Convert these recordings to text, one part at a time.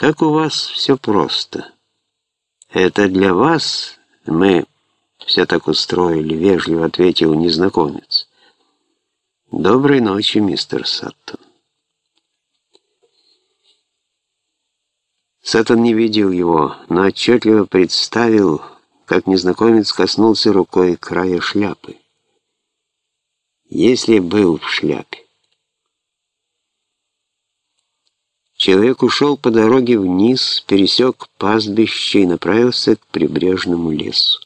Как у вас все просто. Это для вас мы все так устроили, вежливо ответил незнакомец. Доброй ночи, мистер Саттон. Саттон не видел его, но отчетливо представил, как незнакомец коснулся рукой края шляпы. Если был в шляпе. Человек ушел по дороге вниз, пересек пастбище и направился к прибрежному лесу.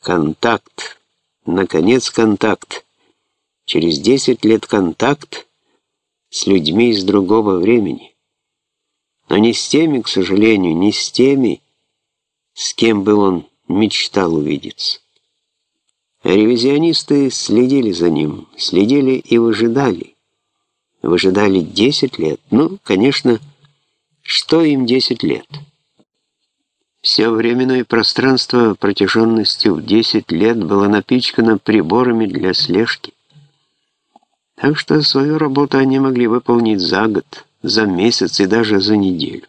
Контакт. Наконец контакт. Через десять лет контакт с людьми из другого времени. Но не с теми, к сожалению, не с теми, с кем бы он мечтал увидеться. Ревизионисты следили за ним, следили и выжидали выжидали 10 лет. Ну, конечно, что им 10 лет? Все временное пространство протяженностью в 10 лет было напичкано приборами для слежки. Так что свою работу они могли выполнить за год, за месяц и даже за неделю.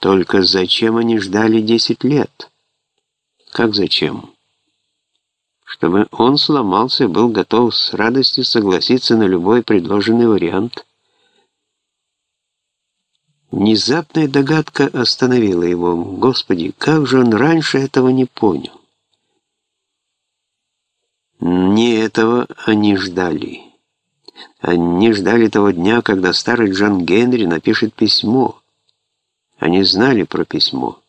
Только зачем они ждали 10 лет? Как зачем? Чтобы он сломался и был готов с радостью согласиться на любой предложенный вариант. Внезапная догадка остановила его. Господи, как же он раньше этого не понял? Не этого они ждали. Они ждали того дня, когда старый Джон Генри напишет письмо. Они знали про письмо.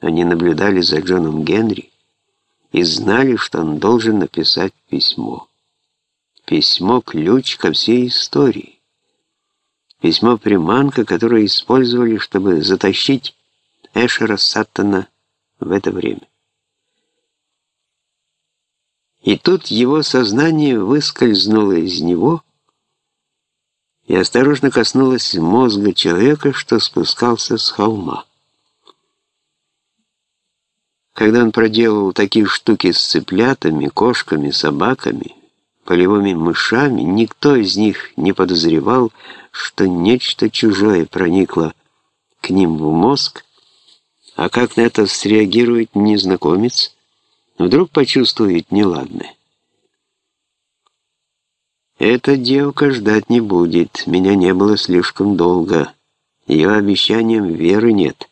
Они наблюдали за Джоном Генри и знали, что он должен написать письмо. Письмо-ключ ко всей истории. Письмо-приманка, которое использовали, чтобы затащить Эшера Саттона в это время. И тут его сознание выскользнуло из него и осторожно коснулось мозга человека, что спускался с холма. Когда он проделал такие штуки с цыплятами, кошками, собаками, полевыми мышами, никто из них не подозревал, что нечто чужое проникло к ним в мозг, а как на это среагирует незнакомец, вдруг почувствует неладное. Эта девка ждать не будет, меня не было слишком долго, ее обещаниям веры нет.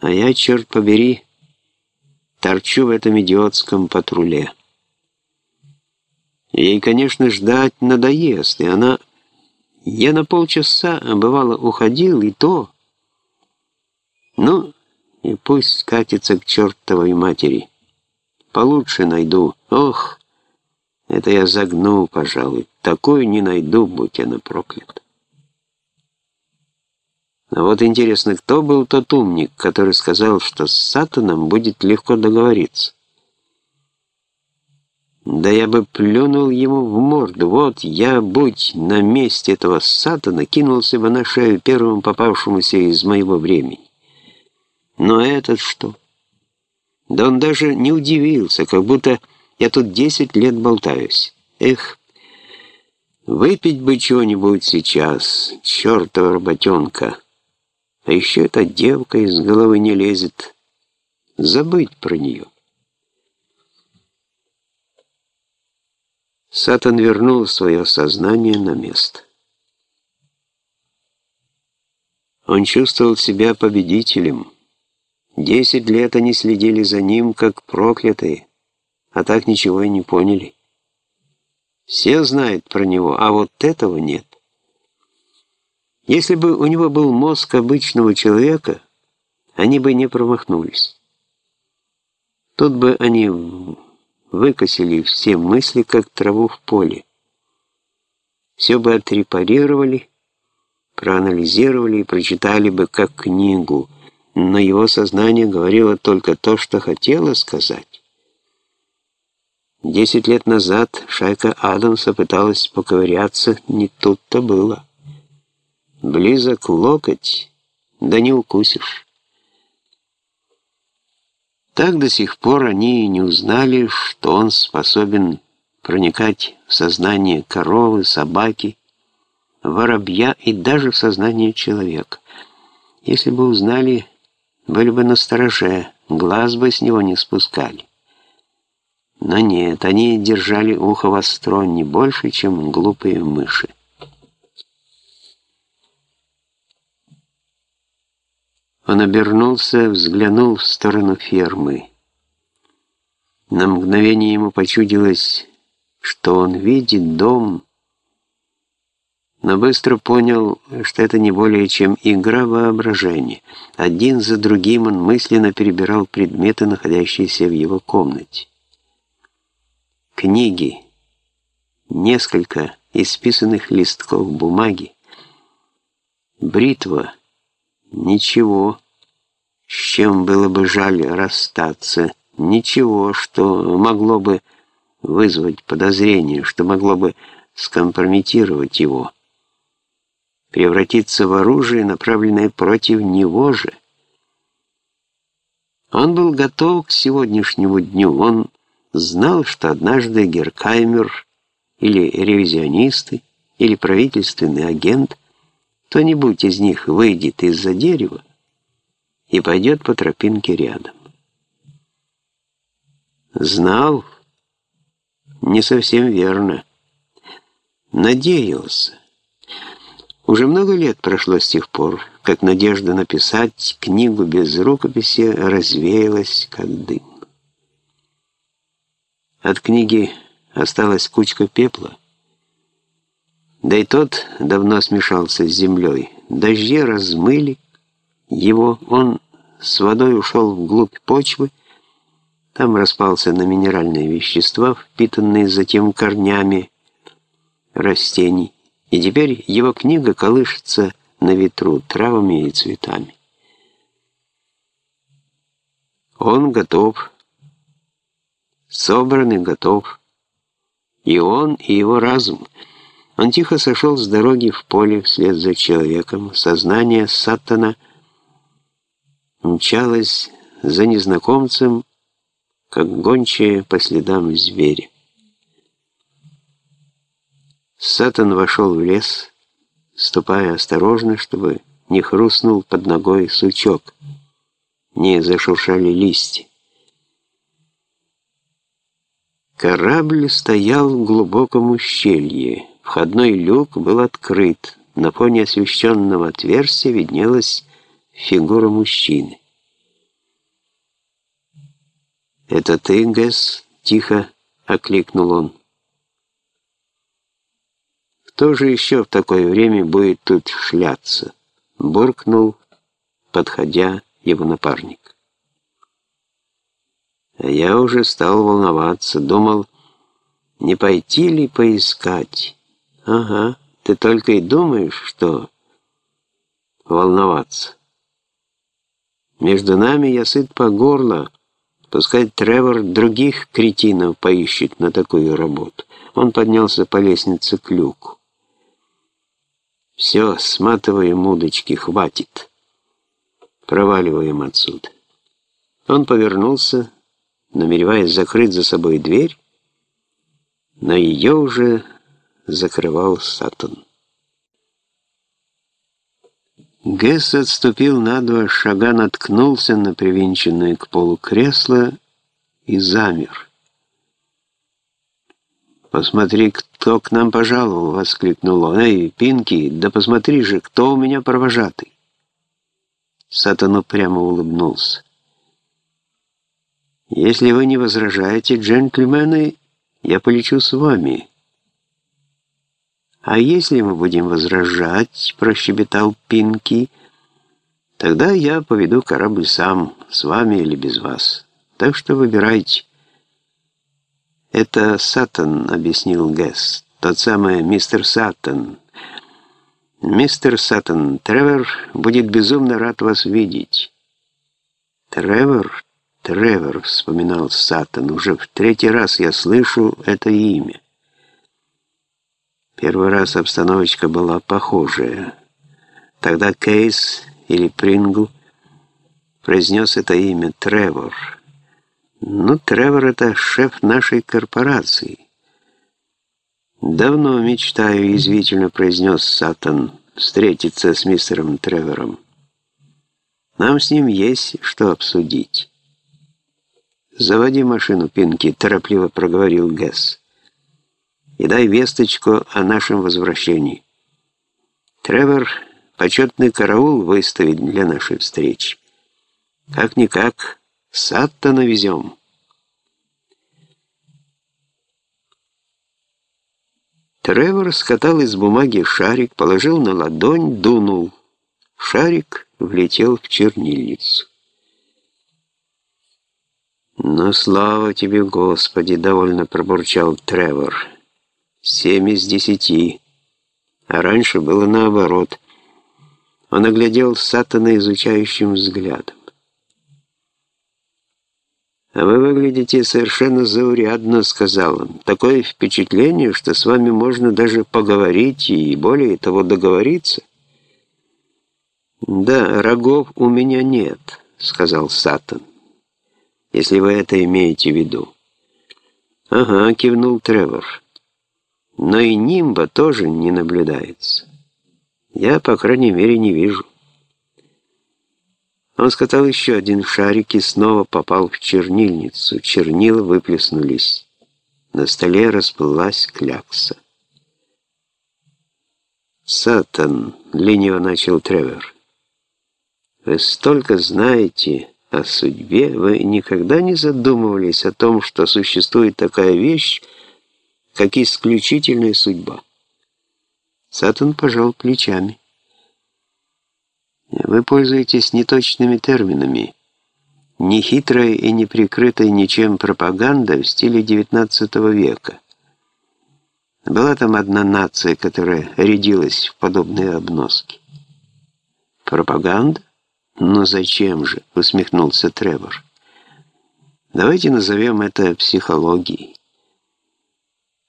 А я, черт побери, торчу в этом идиотском патруле. Ей, конечно, ждать надоест, и она... Я на полчаса, бывало, уходил, и то... Ну, и пусть катится к чертовой матери. Получше найду. Ох, это я загнул, пожалуй. Такую не найду, будь она проклята. Но вот интересно, кто был тот умник, который сказал, что с Сатаном будет легко договориться? Да я бы плюнул ему в морду. Вот я, будь на месте этого Сатана, кинулся бы на шею первому попавшемуся из моего времени. Но этот что? Да он даже не удивился, как будто я тут десять лет болтаюсь. Эх, выпить бы чего-нибудь сейчас, чертова работенка. А еще эта девка из головы не лезет. Забыть про нее. Сатан вернул свое сознание на место. Он чувствовал себя победителем. Десять лет они следили за ним, как проклятые, а так ничего и не поняли. Все знают про него, а вот этого нет. Если бы у него был мозг обычного человека, они бы не промахнулись. Тут бы они выкосили все мысли, как траву в поле. Все бы отрепарировали, проанализировали и прочитали бы как книгу, но его сознание говорило только то, что хотело сказать. Десять лет назад шайка Адамса пыталась поковыряться, не тут-то было. Близок локоть, да не укусишь. Так до сих пор они не узнали, что он способен проникать в сознание коровы, собаки, воробья и даже в сознание человека. Если бы узнали, были бы настороже, глаз бы с него не спускали. Но нет, они держали ухо востро не больше, чем глупые мыши. Он обернулся, взглянул в сторону фермы. На мгновение ему почудилось, что он видит дом, но быстро понял, что это не более чем игра воображения. Один за другим он мысленно перебирал предметы, находящиеся в его комнате. Книги, несколько исписанных листков бумаги, бритва, ничего, с чем было бы жаль расстаться, ничего, что могло бы вызвать подозрение, что могло бы скомпрометировать его, превратиться в оружие, направленное против него же. Он был готов к сегодняшнему дню, он знал, что однажды Геркаймер или ревизионисты, или правительственный агент, кто-нибудь из них выйдет из-за дерева и пойдет по тропинке рядом. Знал, не совсем верно. Надеялся. Уже много лет прошло с тех пор, как надежда написать книгу без рукописи развеялась, как дым. От книги осталась кучка пепла, да и тот давно смешался с землей. Дожди размыли его, он с водой ушел вглубь почвы, там распался на минеральные вещества, впитанные затем корнями растений, и теперь его книга колышется на ветру травами и цветами. Он готов, собран и готов, и он, и его разум. Он тихо сошел с дороги в поле вслед за человеком, сознание Сатана мчалось за незнакомцем, как гончие по следам зверя. Сатан вошел в лес, ступая осторожно, чтобы не хрустнул под ногой сучок, не зашуршали листья. Корабль стоял в глубоком ущелье. Входной люк был открыт. На фоне освещенного отверстия виднелась фигура мужчины. «Это ты, Гэс?» — тихо окликнул он. «Кто же еще в такое время будет тут шляться?» — буркнул, подходя его напарник. А я уже стал волноваться, думал, не пойти ли поискать. Ага, ты только и думаешь, что волноваться. Между нами я сыт по горло, Пускай Тревор других кретинов поищет на такую работу. Он поднялся по лестнице к люку. «Все, сматываем удочки, хватит. Проваливаем отсюда». Он повернулся, намереваясь закрыть за собой дверь, но ее уже закрывал Сатан. Гесс отступил на два шага, наткнулся на привинченное к полу кресло и замер. «Посмотри, кто к нам пожаловал!» — воскликнул он. «Эй, Пинки, да посмотри же, кто у меня провожатый!» Сатану прямо улыбнулся. «Если вы не возражаете, джентльмены, я полечу с вами». «А если мы будем возражать, — прощебетал Пинки, — тогда я поведу корабль сам, с вами или без вас. Так что выбирайте». «Это Саттон», — объяснил Гэс, — «тот самый мистер Саттон». «Мистер Саттон, Тревор будет безумно рад вас видеть». «Тревор? Тревор», — вспоминал Саттон, — «уже в третий раз я слышу это имя». Первый раз обстановочка была похожая. Тогда Кейс или Прингл произнес это имя Тревор. Ну, Тревор — это шеф нашей корпорации. «Давно мечтаю», — язвительно произнес Сатан, — «встретиться с мистером Тревором. Нам с ним есть что обсудить». «Заводи машину, Пинки», — торопливо проговорил Гэс. «И дай весточку о нашем возвращении. Тревор почетный караул выставит для нашей встречи. Как-никак, Саттона везем». Тревор скатал из бумаги шарик, положил на ладонь, дунул. Шарик влетел в чернильницу. «Но слава тебе, Господи!» — довольно пробурчал Тревор. «Семь из десяти. А раньше было наоборот». Он оглядел Сатана изучающим взглядом. «А вы выглядите совершенно заурядно», — сказал он. «Такое впечатление, что с вами можно даже поговорить и, более того, договориться». «Да, рогов у меня нет», — сказал Сатан, «если вы это имеете в виду». «Ага», — кивнул Тревор. «Но и нимба тоже не наблюдается. Я, по крайней мере, не вижу». Он скатал еще один шарик и снова попал в чернильницу. Чернила выплеснулись. На столе расплылась клякса. «Сатан!» — лениво начал Тревор. «Вы столько знаете о судьбе, вы никогда не задумывались о том, что существует такая вещь, как исключительная судьба?» Сатан пожал плечами. Вы пользуетесь неточными терминами. Нехитрая и не прикрытая ничем пропаганда в стиле XIX века. Была там одна нация, которая рядилась в подобные обноски. Пропаганда? Ну зачем же? Усмехнулся Тревор. Давайте назовем это психологией.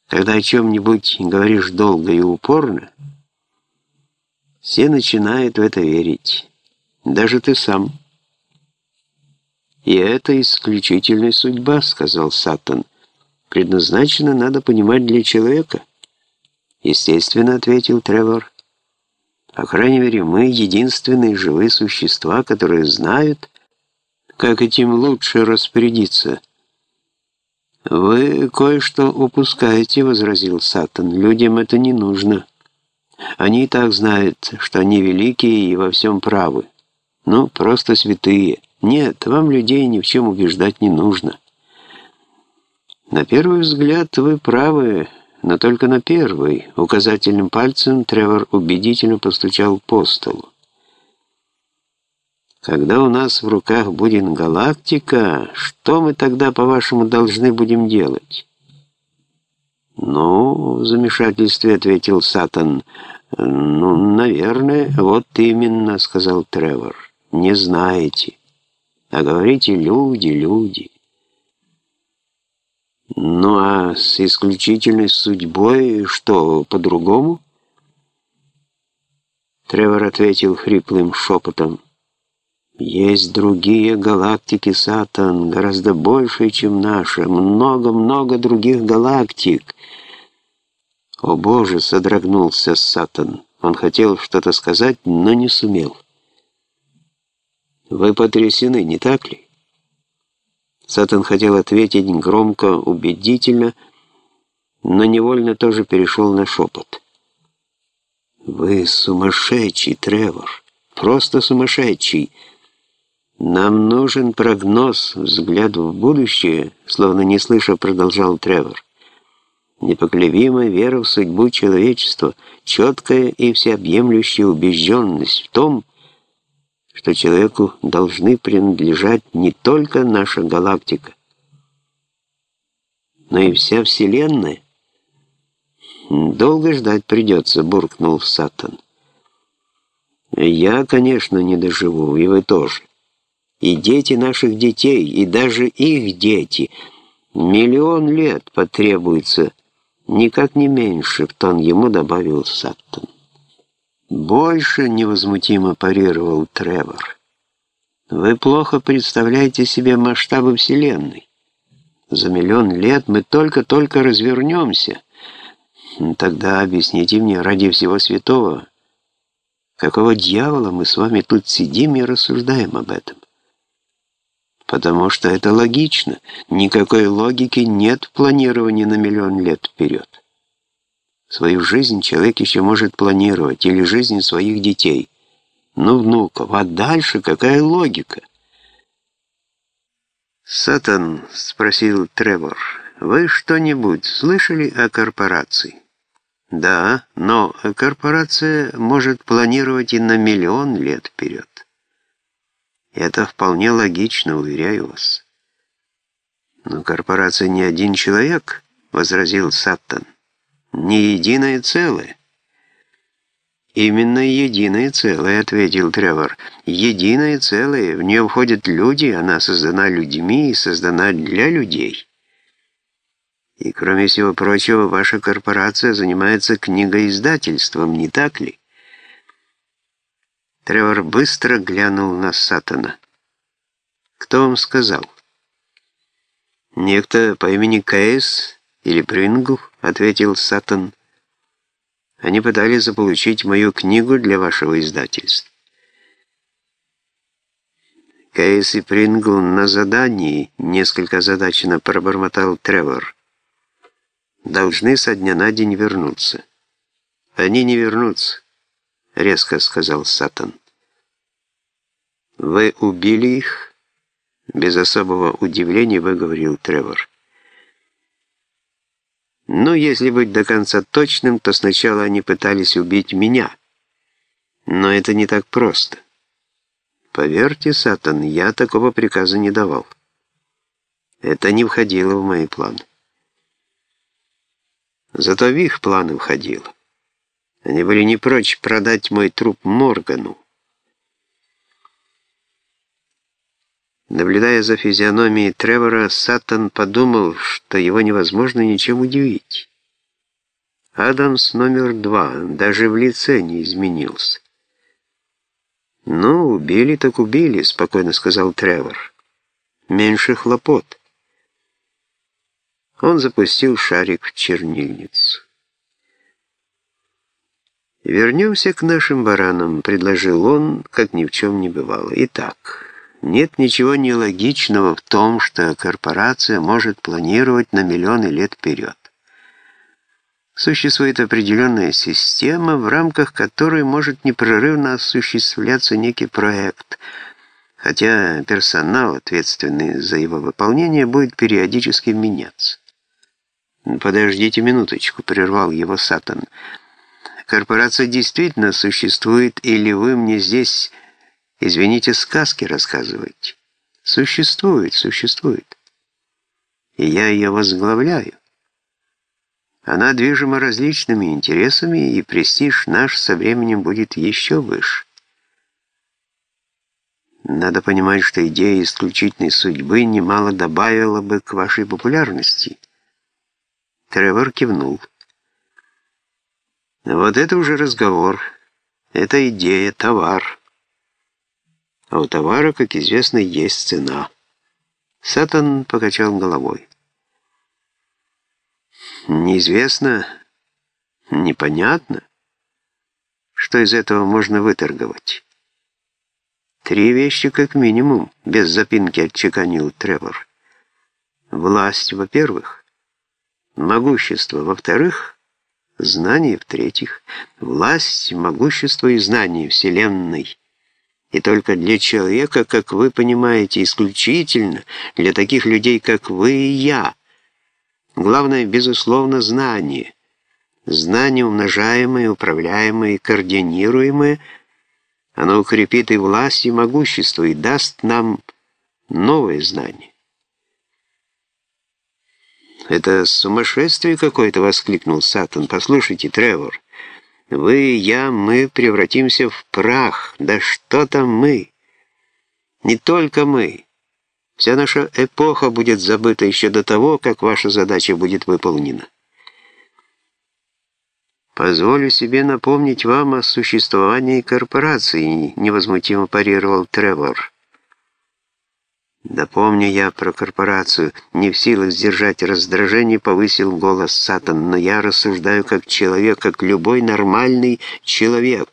Когда о чем-нибудь говоришь долго и упорно, все начинают в это верить. Даже ты сам. «И это исключительная судьба», — сказал Сатан. «Предназначено, надо понимать, для человека». «Естественно», — ответил Тревор. «По крайней мере, мы единственные живые существа, которые знают, как этим лучше распорядиться». «Вы кое-что упускаете», — возразил Сатан. «Людям это не нужно». Они и так знают, что они великие и во всем правы. Ну, просто святые. Нет, вам людей ни в чем убеждать не нужно. На первый взгляд вы правы, но только на первый. Указательным пальцем Тревор убедительно постучал по столу. Когда у нас в руках будет галактика, что мы тогда, по-вашему, должны будем делать? «Ну, в замешательстве ответил Сатан. «Ну, наверное, вот именно», — сказал Тревор. «Не знаете. А говорите люди, люди». «Ну, а с исключительной судьбой что, по-другому?» Тревор ответил хриплым шепотом. «Есть другие галактики, Сатан, гораздо больше, чем наша. Много-много других галактик». «О боже!» — содрогнулся Сатан. Он хотел что-то сказать, но не сумел. «Вы потрясены, не так ли?» Сатан хотел ответить громко, убедительно, но невольно тоже перешел на шепот. «Вы сумасшедший, Тревор, просто сумасшедший. Нам нужен прогноз, взгляд в будущее», словно не слыша, продолжал Тревор непоколебимая вера в судьбу человечества, четкая и всеобъемлющая убежденность в том, что человеку должны принадлежать не только наша галактика, но и вся Вселенная. «Долго ждать придется», — буркнул Сатан. «Я, конечно, не доживу, и вы тоже. И дети наших детей, и даже их дети. Миллион лет потребуется, — Никак не меньше, в тон ему добавил Саттон. Больше невозмутимо парировал Тревор. Вы плохо представляете себе масштабы Вселенной. За миллион лет мы только-только развернемся. Тогда объясните мне ради всего святого, какого дьявола мы с вами тут сидим и рассуждаем об этом? Потому что это логично. Никакой логики нет в планировании на миллион лет вперед. Свою жизнь человек еще может планировать, или жизнь своих детей, ну, внуков. А дальше какая логика? «Сатан», — спросил Тревор, — «вы что-нибудь слышали о корпорации?» «Да, но корпорация может планировать и на миллион лет вперед». «Это вполне логично, уверяю вас». «Но корпорация не один человек», — возразил Саттон не единое целое. «Именно единое целое», — ответил Тревор. «Единое целое. В нее входят люди, она создана людьми и создана для людей. И, кроме всего прочего, ваша корпорация занимается книгоиздательством, не так ли?» Тревор быстро глянул на Сатана. «Кто вам сказал?» «Некто по имени Кейс или Прингл?» — ответил Сатан. «Они пытались заполучить мою книгу для вашего издательства». Кейс и Прингл на задании, несколько задачно пробормотал Тревор. Должны со дня на день вернуться. Они не вернутся, резко сказал Сатан. Вы убили их? Без особого удивления выговорил Тревор. Ну, если быть до конца точным, то сначала они пытались убить меня. Но это не так просто. Поверьте, Сатан, я такого приказа не давал. Это не входило в мои планы. Зато в их планы входило. Они были не прочь продать мой труп Моргану. Наблюдая за физиономией Тревора, Саттон подумал, что его невозможно ничем удивить. Адамс номер два даже в лице не изменился. «Ну, убили так убили», — спокойно сказал Тревор. «Меньше хлопот». Он запустил шарик в чернильницу. «Вернемся к нашим баранам», — предложил он, как ни в чем не бывало. «Итак...» Нет ничего нелогичного в том, что корпорация может планировать на миллионы лет вперед. Существует определенная система, в рамках которой может непрерывно осуществляться некий проект, хотя персонал, ответственный за его выполнение, будет периодически меняться. «Подождите минуточку», — прервал его Сатан. «Корпорация действительно существует, или вы мне здесь Извините, сказки рассказываете. Существует, существует. И я ее возглавляю. Она движима различными интересами, и престиж наш со временем будет еще выше. Надо понимать, что идея исключительной судьбы немало добавила бы к вашей популярности. Тревор кивнул. Вот это уже разговор. Это идея, товар. А у товара, как известно, есть цена. Сатан покачал головой. Неизвестно, непонятно, что из этого можно выторговать. Три вещи как минимум, без запинки отчеканил Тревор. Власть, во-первых, могущество, во-вторых, знание, в-третьих, власть, могущество и знание Вселенной — и только для человека, как вы понимаете, исключительно для таких людей, как вы и я. Главное, безусловно, знание. Знание, умножаемое, управляемое, координируемое, оно укрепит и власть, и могущество, и даст нам новое знание. «Это сумасшествие какое-то!» — воскликнул Сатан. «Послушайте, Тревор». Вы, я, мы превратимся в прах. Да что там мы? Не только мы. Вся наша эпоха будет забыта еще до того, как ваша задача будет выполнена. Позволю себе напомнить вам о существовании корпорации, невозмутимо парировал Тревор. Да помню я про корпорацию. Не в силах сдержать раздражение, повысил голос Сатан. Но я рассуждаю как человек, как любой нормальный человек.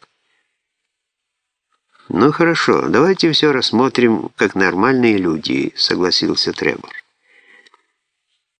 «Ну хорошо, давайте все рассмотрим, как нормальные люди», — согласился Тревор.